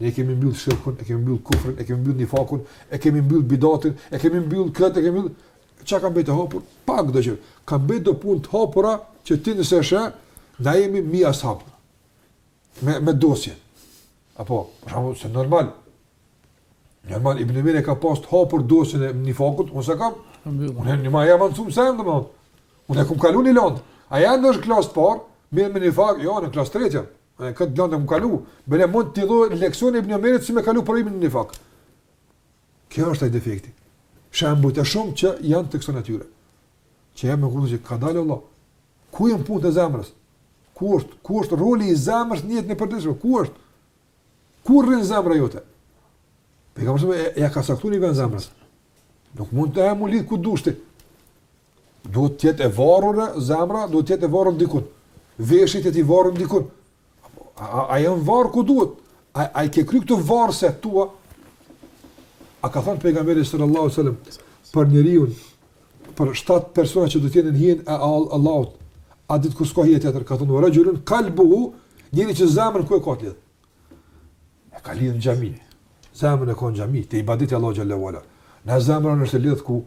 Ne e kemi mbyll shirkun, e kemi mbyll kufrin, e kemi mbyll nifakun, e kemi mbyll bidatin, e kemi mbyll këtë, e kemi mbyll çka ka mbetë hapur, pak diçka ka mbetë do punë të hapura që ti nëse e shë, na jemi mjaft hapur. Me me dosje. Apo, për shembull, se normal. Normal Ibn Omeri e ka pas të hapur dosjen e nifakut, unë e kam mbyll. Unë jam avancu në sende më. Unë kam kalu ni lond. Ai është në klasë të parë, merret me nifak, unë në klasë të tretë. Unë këtë landë e kam kalu, bile mund t'i dhoj leksione Ibn Omerit si me kalu provimin në nifak. Ky është ai defekti. Shembuj të shumë që janë të kësaj natyre. Që jam me kërëtu që ka dalë Allah. Ku jënë punë të zemrës? Ku është, ku është roli i zemrës në jetën e përditshme? Ku është? Ku rri zemra jote? Pejgamberi, e, ia ka saktu një vend zemrës. Nuk mundet me u lidh ku dush ti. Duhet të jetë e varur zemra, duhet të jetë e varur dikun. Veç është e varur dikun. A, a, a e kam varë ku duhet? A, a i ke kry këtë varëset tua? A ka thonë pejgamberi sallallahu alejhi ve selem për njeriun, për shtatë persona që do t'jenë në hijen e Allahut, atë ditë kur s'ka hije tjetër, ka thonë, ve rexhulun kalbuhu, njeri që zemrën ku e ka të lidhë? E ka lidhë në xhami, zemrën e ka në xhami, te ibadeti i Allahut Xhel-le ve ala. Ne zemrën është e lidhë ku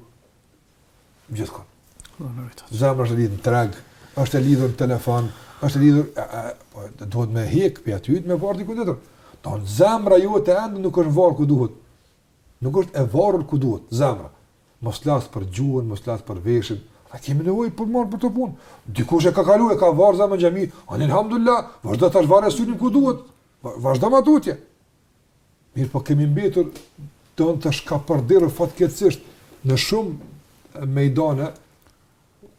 gjithkund. Zemra është lidhur në treg, është e lidhur në telefon, është e lidhur po duhet me hek pi aty me var diku tjetër. Domethënë zemra jote ende nuk është var ku duhet. Nuk është e varur ku duhet zemra. Mos flas për gjuhën, mos flas për veshët. A kemi nevojë për marr për të punë? Dikush e ka kaluar, ka var zemrën në xhami. Alhamdulillah, vazhdo tash vare syrin ku duhet. Vazhdo më tutje. Mirpo kemi mbetur domethënë të shkapërderdhur fatkeqësisht në shumë mejdane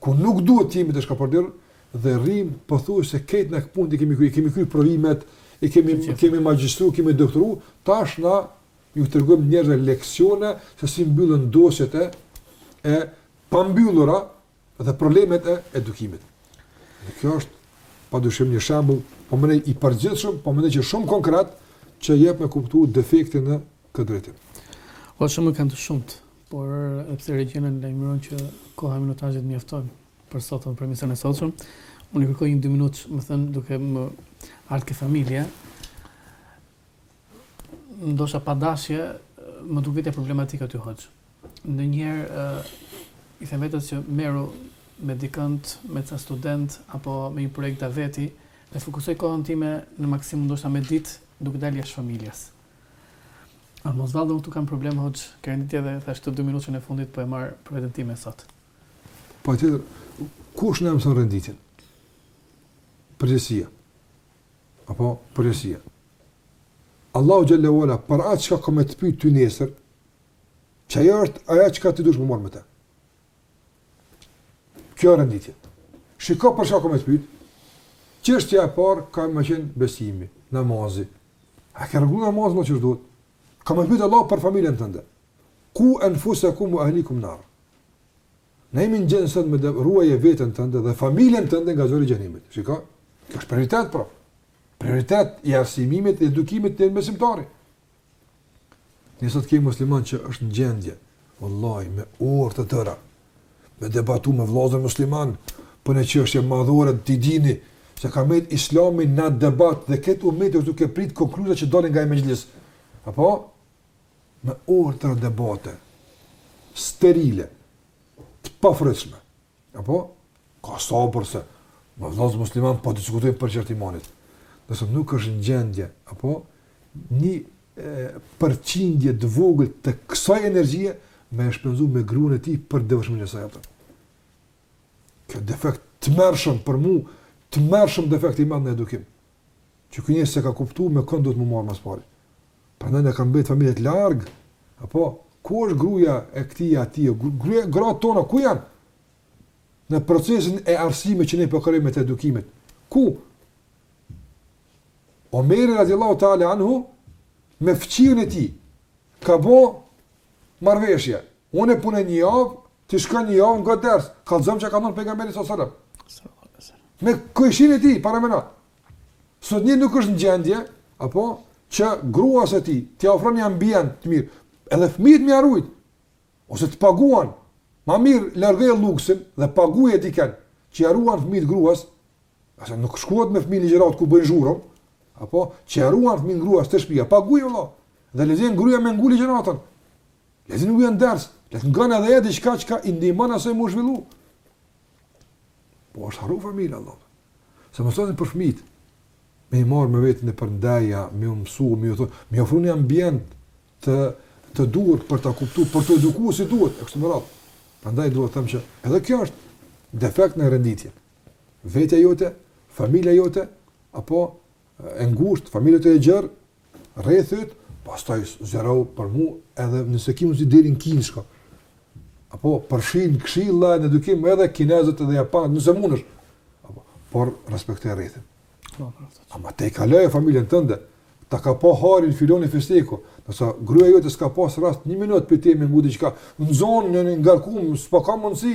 ku nuk duhet të jemi të shkapërderdhur dhe rrim pothuajse këtë punë e kemi kry, kemi kry provimet, e kemi kemi magjistru, kemi doktoru, tash na ju tregojmë njerëzve leksione se si mbyllen dosjet e pambyllura dhe problemet e edukimit. Dhe kjo është pa dyshim një shembull, po më i përgjithshëm, po mendoj që shumë konkret që jep me kuptu defektin në këtë drejtim. Apo, shembuj ka të shumtë, por edhe pse regjia na lajmëron që koha e minutazhit mjafton për sot për emisionin e sotshëm, unë kërkoj nja 2 minutë, domethënë duke më ardhur ke familja. ndoshta pa dashje më duket problematike aty hoxhë. Ndonjëherë i them vetes që merrem me dikënd, me ca student apo me një projekt daveti, dhe fokusoj kohën time në maksimum ndoshta me ditë duke dalë jashtë familjes. A mos vallë unë këtu kam problem hoxhë, ke renditja dhe thash këto dy minutat e fundit po e marr për veten time sot. Po tjetër, kush na mëson renditjen? Përgjegjësia. apo përgjegjësia. Allahu xhel-le ue ala, për atë që ka me të pyt ty nesër, që ajo është ajo që ti duhesh me u marrë me te. Kjo është renditja. Shiko për çka ka me të pyt, çështja e parë, ka me qenë besimi, namazi. A ke rregullu namazin qysh duhet? Ka me të pyt Allahu për familjen tënde. Ku enfusekum ue ehlikum nara? Ne jemi në gjendje sot me e ruajt veten tënde dhe familjen tënde nga zjarri i xhehenemit. Shiko, kjo është prioritet pra. Prioritet i arsimimit dhe edukimit të besimtarit. Ne sot kemi musliman që është në gjendje, vallahi me orë të tëra, me debatu me vëllezër musliman për një çështje madhore të dinit se ka mbet Islami në debat dhe krejt umeti është duke prit konkluzat që dalin nga mexhlisi. Apo me orë të tëra debate, sterile, të pafrytshme, apo, ka sabër se, me vllazën musliman, po diskutojnë për çështje të imanit, nëse nuk është në gjendje, apo, një përqindje të vogël të kësaj energjie, me e shpenzu me gruan e tij për devotshmërinë e saj atëherë. Kjo defekt i tmerrshëm për mu, tmerrshëm defekt i madh në edukim. Që ky njeri s'e ka kuptu me kënd duhet m'u marr ma së pari. Prandaj na kanë mbet familjet larg. Apo ku është gruaja e këtij e atij? Gruaja, gratë tona ku janë? Në procesin e arsimit që ne po kërkojmë të edukimit. Ku? Omeri radiallahu ta'ala anhu me fqinjin e tij ka bo marveshje. Unë në punë një javë, Ti shkon një javë në ders, kallxon çka ka thënë pejgamberi sallallahu alajhi wasallam. Sallallahu alajhi wasallam. Me kojshinë e tij paramendo. Sot një nuk është në gjendje, apo që gruas së tij t'i ofron një ambient të mirë, edhe fëmijët me ia rujt. Ose të paguan. Ma mirë largoje luksin dhe paguaje dikën që ia ruan fëmijët gruas. A se nuk shkohet me fëmijë n'ligjërata ku bëjnë zhurmë, apo që ia ruan fëmijë gruas te shtëpia, paguaj vëlla. Dhe le t'vjen gruaja me ngu ligjëratën. Le të ngon ders, le të ngon edhe ajo diçka që i ndihmon asaj m'u zhvillu. Po është harru familja Allah. Se mos të them për fëmit. Me i marr me vete në ndeja, me u mësu, me u thonë, me ofru një ambient të të duhur për të kuptuar, për të edukuar si duhet, e kështu me radhë. Prandaj dua të them që edhe kjo është defekt në renditje. Vetja jote, familja jote apo e ngushtë, familja jote e gjerë, rrethi yt, pastaj zgjerohu për mua edhe nëse ke mundësi deri në Kinë shko. Apo përfshin këshilla në edukim edhe kinezët edhe japonezët, nëse mundesh. Apo por respektoj rrethin. Po, po, po. Ama tejkaloj familjen tënde, ta ka pa hajrin filani festeku, nëse gruaja jote s'ka pas rast një minutë për të me ngu diçka, e zonë e ngarkume, s'po ka mundësi.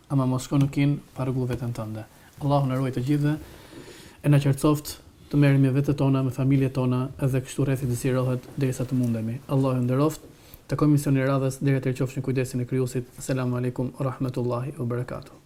Ama mos shko në Kinë pa rregullu veten tënde. Allahu na ruajt të gjithëve e na qartësoft të merremi me vetet tona me familjet tona edhe kështu rrethi të zgjerohet derisa të mundemi. Allahu ju nderoft. Takohemi emisionin e radhës deri atëherë qofsh në kujdesin e Krijuesit. Selamu Alejkum o Rahmetullahi o Berekatuhu.